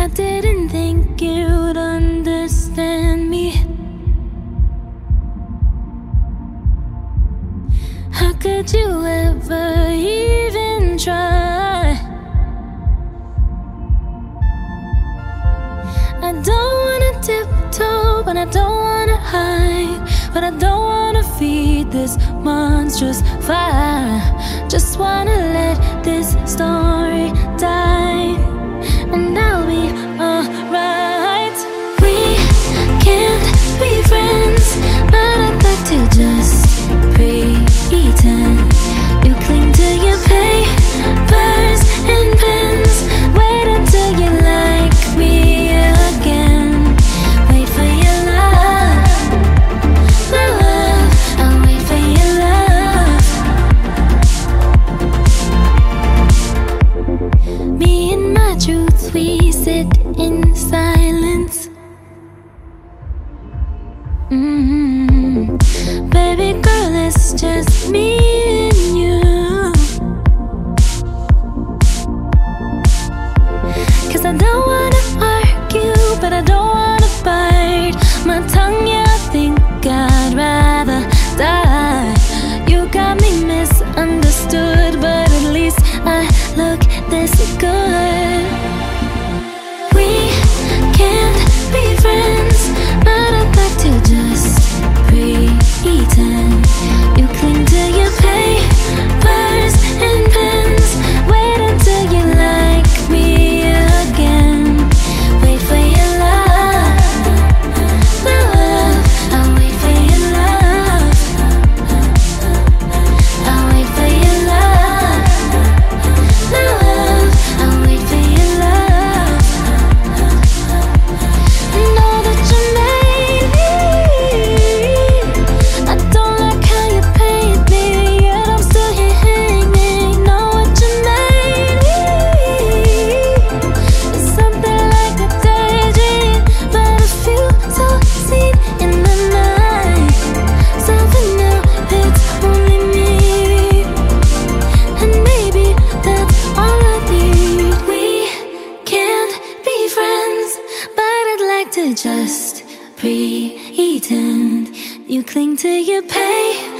I didn't think you'd understand me. How could you ever even try? I don't wanna tiptoe, but I don't wanna hide. But I don't wanna feed this monstrous fire. Just wanna let this story die. we sit in silence. -hmm. Baby girl, it's just me. just pretend. You cling to your pain.